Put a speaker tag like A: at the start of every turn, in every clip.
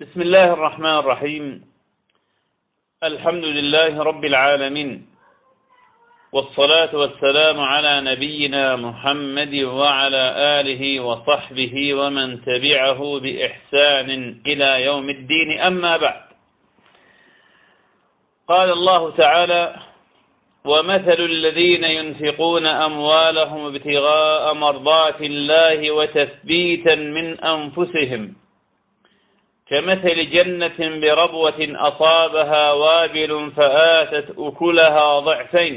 A: بسم الله الرحمن الرحيم. الحمد لله رب العالمين. والصلاة والسلام على نبينا محمد وعلى آله وصحبه ومن تبعه بإحسان إلى يوم الدين. أما بعد. قال الله تعالى ومثل الذين ينفقون أموالهم ابتغاء مرضات الله وتثبيتا من أنفسهم. كمثل جنة بربوة أصابها وابل فآتت أكلها ضعفين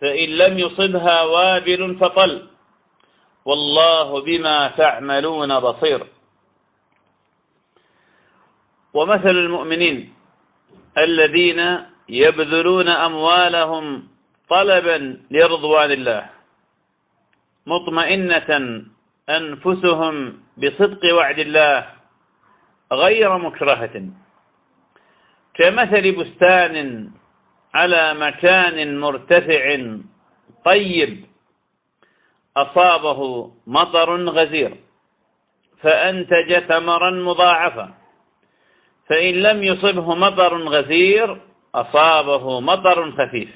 A: فإن لم يصبها وابل فطل. والله بما تعملون بصير. ومثل المؤمنين الذين يبذلون أموالهم طلبا لرضوان الله مطمئنة أنفسهم بصدق وعد الله غير مكرهة. كمثل بستان على مكان مرتفع طيب أصابه مطر غزير فأنتج ثمرا مضاعفا فإن لم يصبه مطر غزير أصابه مطر خفيف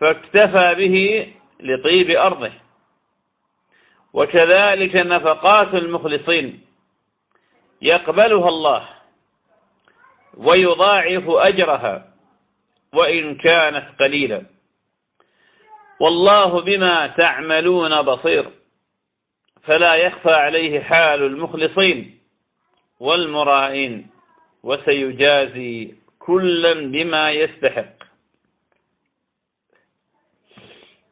A: فاكتفى به لطيب أرضه. وكذلك نفقات المخلصين يقبلها الله ويضاعف أجرها وإن كانت قليلا. والله بما تعملون بصير. فلا يخفى عليه حال المخلصين والمرائين وسيجازي كلا بما يستحق.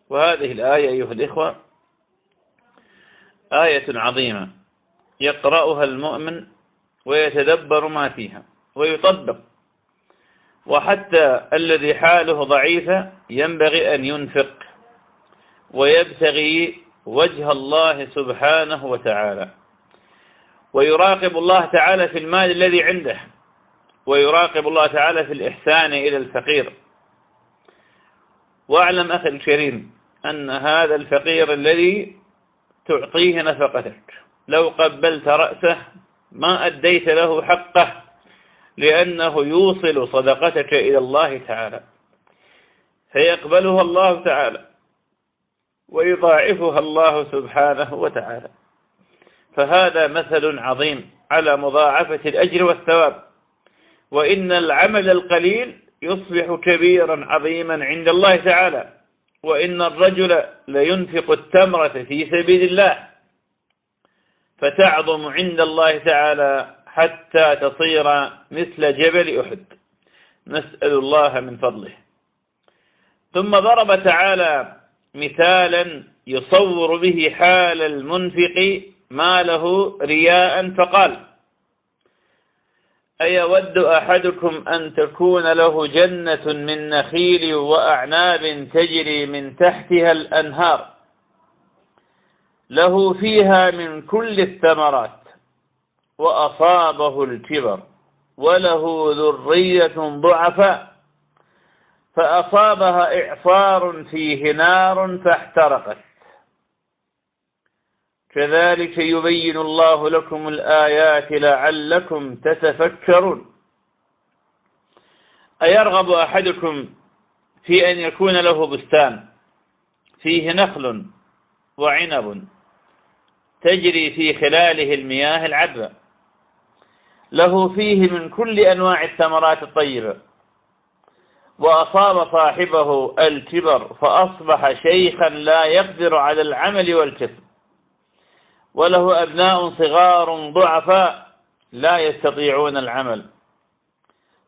A: وهذه الآية أيها الإخوة آية عظيمة. يقرأها المؤمن ويتدبر ما فيها ويطبق. وحتى الذي حاله ضعيفة ينبغي أن ينفق ويبتغي وجه الله سبحانه وتعالى. ويراقب الله تعالى في المال الذي عنده ويراقب الله تعالى في الإحسان إلى الفقير. وأعلم أخي الكريم أن هذا الفقير الذي تعطيه نفقتك لو قبلت رأسه ما أديت له حقه لأنه يوصل صدقتك إلى الله تعالى. فيقبلها الله تعالى ويضاعفها الله سبحانه وتعالى. فهذا مثل عظيم على مضاعفة الأجر والثواب. وإن العمل القليل يصبح كبيرا عظيما عند الله تعالى. وإن الرجل لينفق التمرة في سبيل الله. فتعظم عند الله تعالى حتى تصير مثل جبل أحد. نسأل الله من فضله. ثم ضرب تعالى مثالا يصور به حال المنفق ما له رياء فقال أيود أحدكم أن تكون له جنة من نخيل وأعناب تجري من تحتها الأنهار؟ له فيها من كل الثمرات وأصابه الكبر وله ذرية ضعفاء فأصابها إعصار فيه نار فاحترقت. كذلك يبين الله لكم الآيات لعلكم تتفكرون. أيرغب أحدكم في أن يكون له بستان؟ فيه نخل وعنب. تجري في خلاله المياه العذبة. له فيه من كل أنواع الثمرات الطيبة وأصاب صاحبه الكبر فأصبح شيخا لا يقدر على العمل والكسب. وله أبناء صغار ضعفاء لا يستطيعون العمل.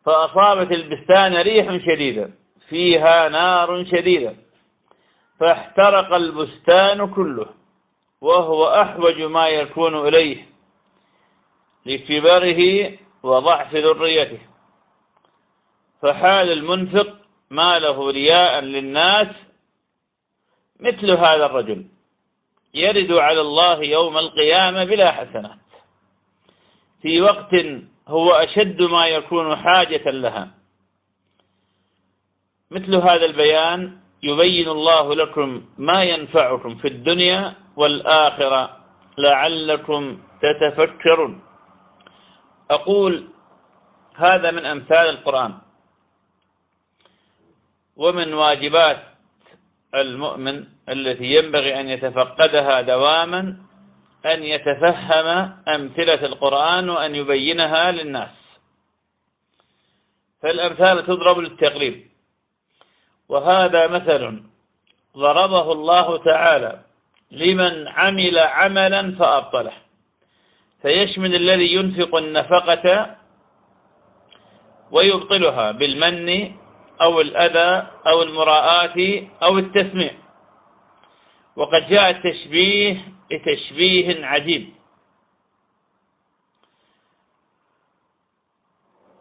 A: فأصابت البستان ريح شديدة فيها نار شديدة. فاحترق البستان كله. وهو أحوج ما يكون إليه لكبره وضعف ذريته. فحال المنفق ما له رياء للناس مثل هذا الرجل. يرد على الله يوم القيامة بلا حسنات. في وقت هو أشد ما يكون حاجة لها. مثل هذا البيان يبين الله لكم ما ينفعكم في الدنيا والآخرة لعلكم تتفكرون. أقول هذا من أمثال القرآن ومن واجبات المؤمن التي ينبغي أن يتفقدها دواما أن يتفهم أمثلة القرآن وأن يبينها للناس. فالأمثال تضرب للتقريب وهذا مثل ضربه الله تعالى لمن عمل عملا فأبطله. فيشمل الذي ينفق النفقة ويبطلها بالمن أو الأذى أو المراءة أو التسميع. وقد جاء التشبيه لتشبيه عجيب.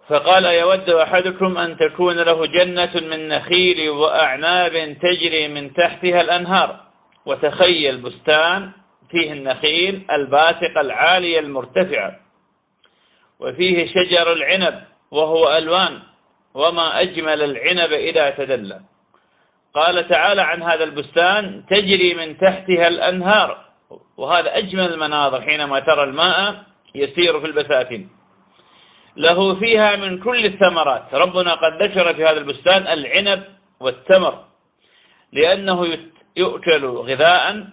A: فقال يود أحدكم أن تكون له جنة من نخيل وأعناب تجري من تحتها الأنهار. وتخيل بستان فيه النخيل الباسق العالية المرتفعة. وفيه شجر العنب وهو ألوان وما أجمل العنب إذا تدلى. قال تعالى عن هذا البستان تجري من تحتها الأنهار. وهذا أجمل المناظر حينما ترى الماء يسير في البساتين. له فيها من كل الثمرات. ربنا قد ذكر في هذا البستان العنب والتمر لأنه يؤكل غذاء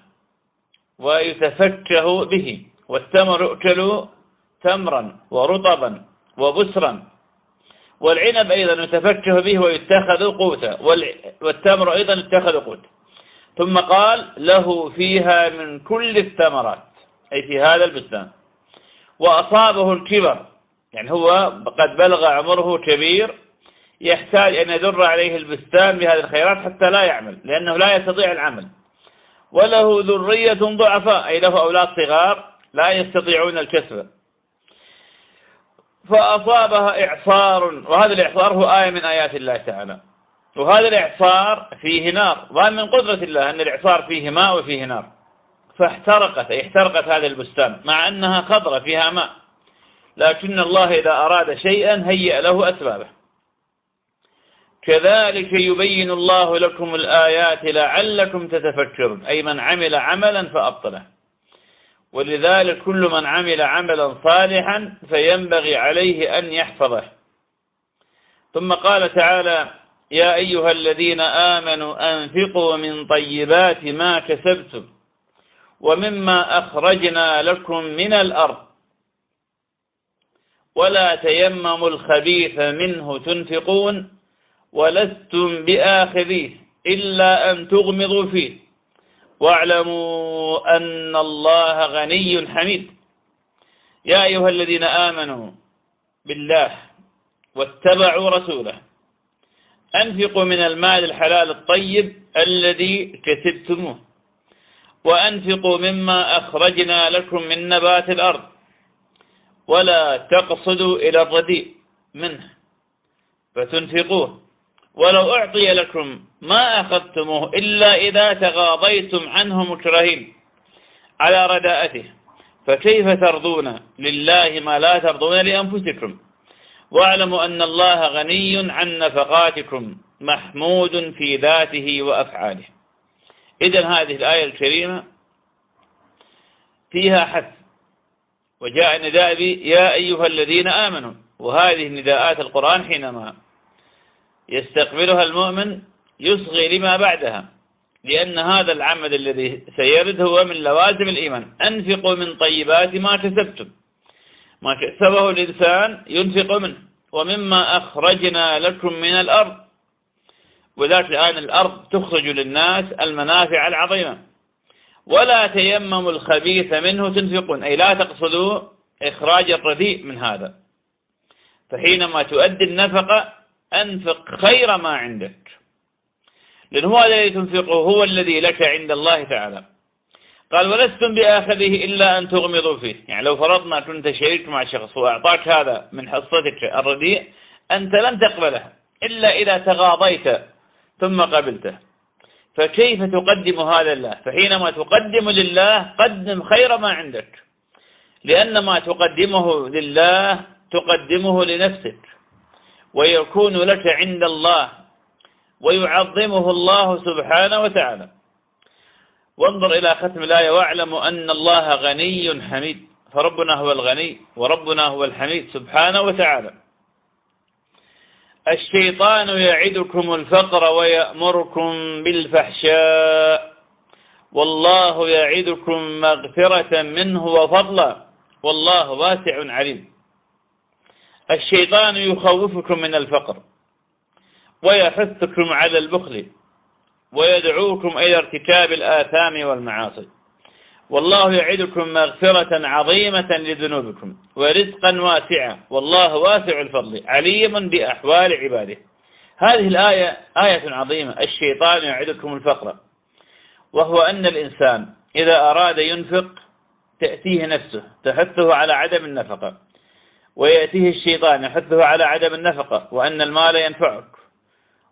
A: ويتفكه به. والتمر يؤكل تمرا ورطبا وبسرا. والعنب أيضا يتفكه به ويتخذ قوتا والتمر أيضا يتخذ قوتا ثم قال له فيها من كل الثمرات. أي في هذا البستان. وأصابه الكبر. يعني هو قد بلغ عمره كبير. يحتاج أن يدر عليه البستان بهذه الخيرات حتى لا يعمل لأنه لا يستطيع العمل. وله ذرية ضعفاء أي له أولاد صغار لا يستطيعون الكسب. فأصابها إعصار وهذا الإعصار هو آية من آيات الله تعالى. وهذا الإعصار فيه نار وهذا من قدرة الله أن الإعصار فيه ماء وفيه نار. فاحترقت أي احترقت هذا البستان مع أنها خضرة فيها ماء. لكن الله إذا أراد شيئا هيئ له أسبابه. كذلك يبين الله لكم الآيات لعلكم تتفكرون. أي من عمل عملا فأبطله. ولذلك كل من عمل عملا صالحا فينبغي عليه أن يحفظه. ثم قال تعالى يا أيها الذين آمنوا أنفقوا من طيبات ما كسبتم ومما أخرجنا لكم من الأرض. ولا تيمموا الخبيث منه تنفقون. ولستم بآخذيه إلا أن تغمضوا فيه. واعلموا أن الله غني حميد. يا أيها الذين آمنوا بالله واتبعوا رسوله أنفقوا من المال الحلال الطيب الذي كسبتموه وأنفقوا مما أخرجنا لكم من نبات الأرض ولا تقصدوا إلى الرديء منه فتنفقوه. ولو أعطي لكم ما أخذتموه إلا إذا تغاضيتم عنه مكرهين على رداءته. فكيف ترضون لله ما لا ترضون لأنفسكم؟ واعلموا أن الله غني عن نفقاتكم محمود في ذاته وأفعاله. إذن هذه الآية الكريمة فيها حث. وجاء نداء يا أيها الذين آمنوا وهذه نداءات القرآن حينما يستقبلها المؤمن يصغي لما بعدها لأن هذا العمل الذي سيرد هو من لوازم الإيمان. أنفقوا من طيبات ما كسبتم. ما كسبه الإنسان ينفق منه. ومما أخرجنا لكم من الأرض. وذات الآن الأرض تخرج للناس المنافع العظيمة. ولا تيمموا الخبيث منه تنفقون. أي لا تقصدوا إخراج الرديء من هذا. فحينما تؤدي النفقة أنفق خير ما عندك. لأن هو الذي تنفقه هو الذي لك عند الله تعالى. قال ولستم بآخذه إلا أن تغمضوا فيه. يعني لو فرضنا كنت شريك مع شخص وأعطاك هذا من حصتك الرديء أنت لن تقبله إلا إذا تغاضيت ثم قبلته. فكيف تقدم هذا لله فحينما تقدم لله قدم خير ما عندك. لأن ما تقدمه لله تقدمه لنفسك. ويكون لك عند الله ويعظمه الله سبحانه وتعالى. وانظر إلى ختم الآية واعلموا أن الله غني حميد فربنا هو الغني وربنا هو الحميد سبحانه وتعالى. الشيطان يعدكم الفقر ويأمركم بالفحشاء والله يعدكم مغفرة منه وفضلا والله واسع عليم. الشيطان يخوفكم من الفقر ويحثكم على البخل ويدعوكم إلى ارتكاب الآثام والمعاصي. والله يعدكم مغفرة عظيمة لذنوبكم ورزقا واسعا والله واسع الفضل عليم بأحوال عباده. هذه الآية آية عظيمة الشيطان يعدكم الفقر. وهو أن الإنسان إذا أراد ينفق تأتيه نفسه تحثه على عدم النفقة. ويأتيه الشيطان يحثه على عدم النفقة وأن المال ينفعك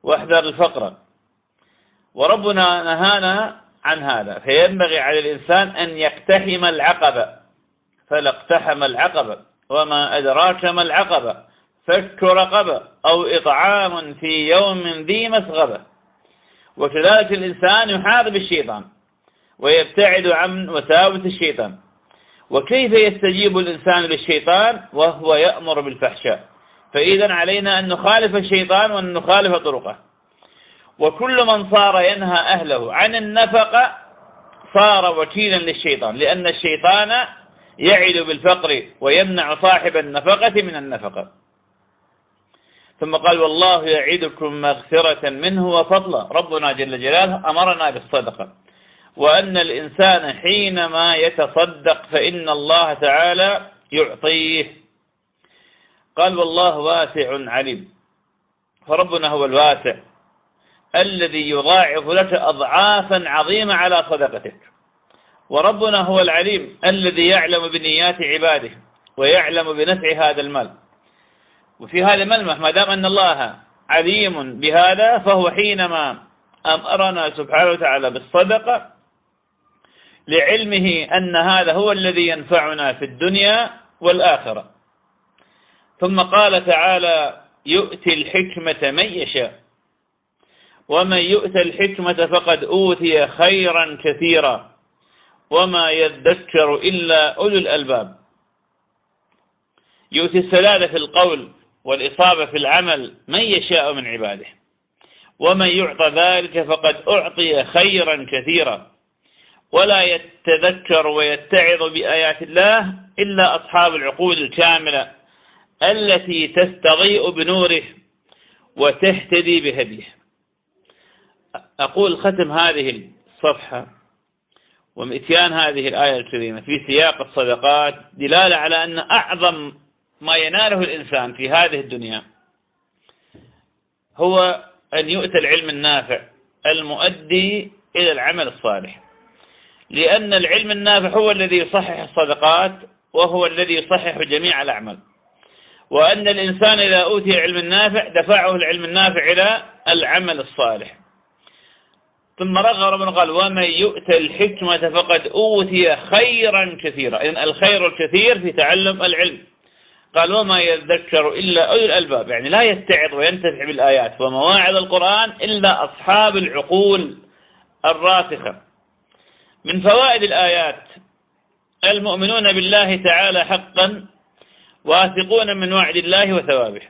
A: واحذر الفقر. وربنا نهانا عن هذا فينبغي على الإنسان أن يقتحم العقبة. فلا اقتحم العقبة وما أدراك ما العقبة فك رقبة أو إطعام في يوم ذي مسغبة. وكذلك الإنسان يحارب الشيطان ويبتعد عن وساوس الشيطان. وكيف يستجيب الإنسان للشيطان وهو يأمر بالفحشاء؟ فإذا علينا أن نخالف الشيطان وأن نخالف طرقه. وكل من صار ينهى أهله عن النفقة صار وكيلا للشيطان لأن الشيطان يعد بالفقر ويمنع صاحب النفقة من النفقة. ثم قال والله يعدكم مغفرة منه وفضلا. ربنا جل جلاله أمرنا بالصدقة. وأن الإنسان حينما يتصدق فإن الله تعالى يعطيه. قال والله واسع عليم. فربنا هو الواسع الذي يضاعف لك أضعافا عظيمة على صدقتك. وربنا هو العليم الذي يعلم بنيات عباده ويعلم بنفع هذا المال. وفي هذا الملمح ما دام أن الله عليم بهذا فهو حينما أمرنا سبحانه وتعالى بالصدقة لعلمه أن هذا هو الذي ينفعنا في الدنيا والآخرة. ثم قال تعالى يؤتي الحكمة من يشاء. ومن يؤت الحكمة فقد أوتي خيرا كثيرا وما يذكر إلا أولو الألباب. يؤتي السلالة في القول والإصابة في العمل من يشاء من عباده. ومن يعطى ذلك فقد أعطي خيرا كثيرا. ولا يتذكر ويتعظ بآيات الله إلا أصحاب العقول الكاملة التي تستضيء بنوره وتهتدي بهديه. أقول ختم هذه الصفحة وإتيان هذه الآية الكريمة في سياق الصدقات دلالة على أن أعظم ما يناله الإنسان في هذه الدنيا هو أن يؤتى العلم النافع المؤدي إلى العمل الصالح. لأن العلم النافع هو الذي يصحح الصدقات وهو الذي يصحح جميع الأعمال. وأن الإنسان إذا أوتي علم النافع دفعه العلم النافع إلى العمل الصالح. ثم رغب ربنا قال ومن يؤتى الحكمة فقد أوتي خيرا كثيرا. إذن الخير الكثير في تعلم العلم. قال وما يذكر إلا أولي الألباب. يعني لا يتعظ وينتفع بالآيات. ومواعظ القرآن إلا أصحاب العقول الراسخة. من فوائد الآيات. المؤمنون بالله تعالى حقا واثقون من وعد الله وثوابه.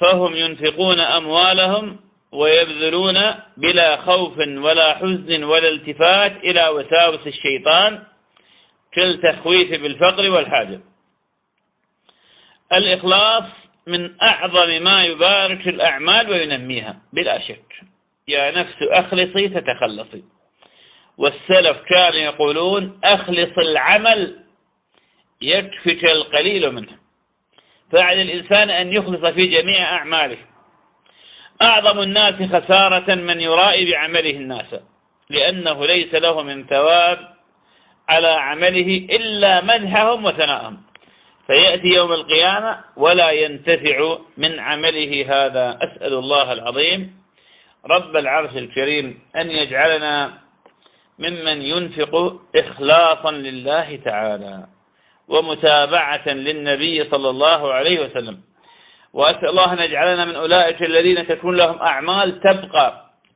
A: فهم ينفقون أموالهم ويبذلون بلا خوف ولا حزن ولا التفات إلى وساوس الشيطان كالتخويف بالفقر والحاجة الإخلاص من أعظم ما يبارك الأعمال وينميها. بلا شك. يا نفس أخلصي تتخلصي. والسلف كانوا يقولون أخلص العمل يكفك القليل منه. فعلى الإنسان أن يخلص في جميع أعماله. أعظم الناس خسارة من يرائي بعمله الناس لأنه ليس له من ثواب على عمله إلا مدحهم وثناءهم فيأتي يوم القيامة ولا ينتفع من عمله هذا. أسأل الله العظيم رب العرش الكريم أن يجعلنا ممن ينفق إخلاصا لله تعالى ومتابعة للنبي صلى الله عليه وسلم. وأسأل الله أن يجعلنا من أولئك الذين تكون لهم أعمال تبقى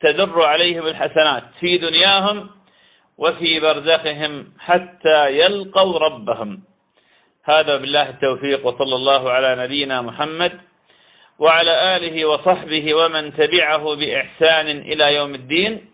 A: تدر عليهم الحسنات في دنياهم وفي برزخهم حتى يلقوا ربهم. هذا بالله التوفيق وصلى الله على نبينا محمد وعلى آله وصحبه ومن تبعه بإحسان إلى يوم الدين.